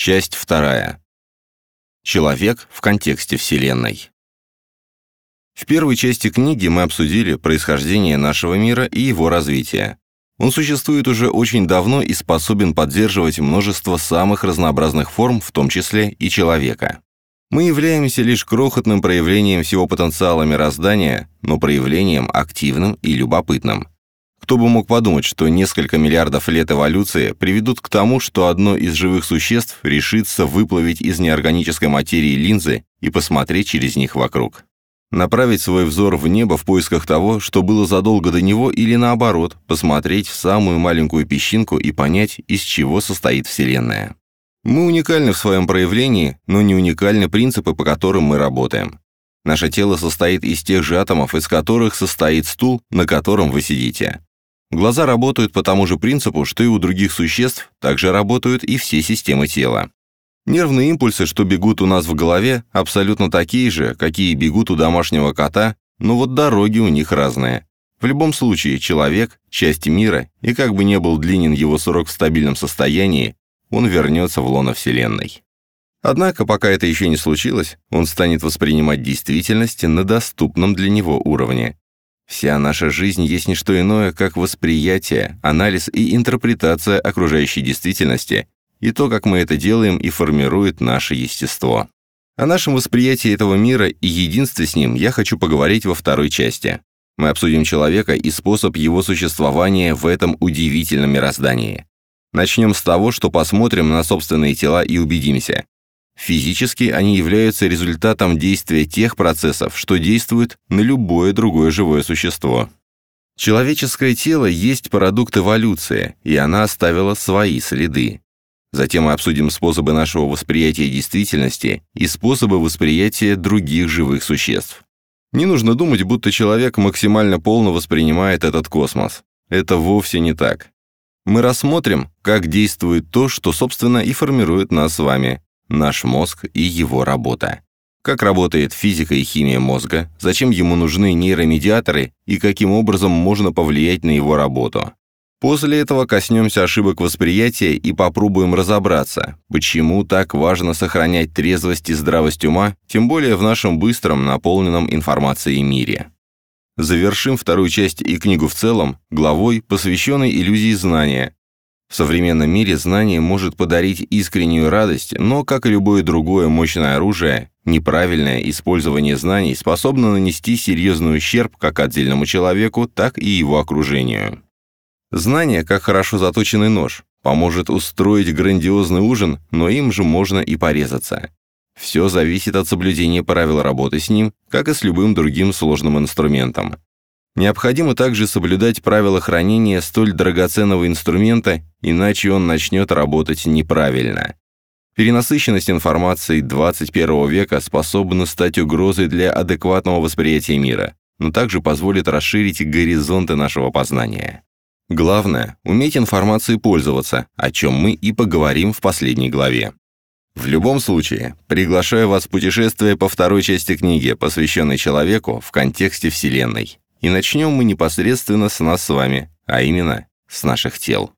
Часть вторая. Человек в контексте Вселенной. В первой части книги мы обсудили происхождение нашего мира и его развитие. Он существует уже очень давно и способен поддерживать множество самых разнообразных форм, в том числе и человека. Мы являемся лишь крохотным проявлением всего потенциала мироздания, но проявлением активным и любопытным. Кто бы мог подумать, что несколько миллиардов лет эволюции приведут к тому, что одно из живых существ решится выплавить из неорганической материи линзы и посмотреть через них вокруг. Направить свой взор в небо в поисках того, что было задолго до него, или наоборот, посмотреть в самую маленькую песчинку и понять, из чего состоит Вселенная. Мы уникальны в своем проявлении, но не уникальны принципы, по которым мы работаем. Наше тело состоит из тех же атомов, из которых состоит стул, на котором вы сидите. Глаза работают по тому же принципу, что и у других существ, также работают и все системы тела. Нервные импульсы, что бегут у нас в голове, абсолютно такие же, какие бегут у домашнего кота, но вот дороги у них разные. В любом случае, человек – часть мира, и как бы не был длинен его срок в стабильном состоянии, он вернется в лоно Вселенной. Однако, пока это еще не случилось, он станет воспринимать действительность на доступном для него уровне, Вся наша жизнь есть не что иное, как восприятие, анализ и интерпретация окружающей действительности, и то, как мы это делаем, и формирует наше естество. О нашем восприятии этого мира и единстве с ним я хочу поговорить во второй части. Мы обсудим человека и способ его существования в этом удивительном мироздании. Начнем с того, что посмотрим на собственные тела и убедимся. Физически они являются результатом действия тех процессов, что действуют на любое другое живое существо. Человеческое тело есть продукт эволюции, и она оставила свои следы. Затем мы обсудим способы нашего восприятия действительности и способы восприятия других живых существ. Не нужно думать, будто человек максимально полно воспринимает этот космос. Это вовсе не так. Мы рассмотрим, как действует то, что, собственно, и формирует нас с вами, наш мозг и его работа. Как работает физика и химия мозга, зачем ему нужны нейромедиаторы и каким образом можно повлиять на его работу. После этого коснемся ошибок восприятия и попробуем разобраться, почему так важно сохранять трезвость и здравость ума, тем более в нашем быстром, наполненном информацией мире. Завершим вторую часть и книгу в целом главой, посвященной иллюзии знания, в современном мире знание может подарить искреннюю радость, но, как и любое другое мощное оружие, неправильное использование знаний способно нанести серьезный ущерб как отдельному человеку, так и его окружению. Знание, как хорошо заточенный нож, поможет устроить грандиозный ужин, но им же можно и порезаться. Все зависит от соблюдения правил работы с ним, как и с любым другим сложным инструментом. Необходимо также соблюдать правила хранения столь драгоценного инструмента, иначе он начнет работать неправильно. Перенасыщенность информации 21 века способна стать угрозой для адекватного восприятия мира, но также позволит расширить горизонты нашего познания. Главное – уметь информацией пользоваться, о чем мы и поговорим в последней главе. В любом случае, приглашаю вас в путешествие по второй части книги, посвященной человеку в контексте Вселенной. И начнем мы непосредственно с нас с вами, а именно с наших тел.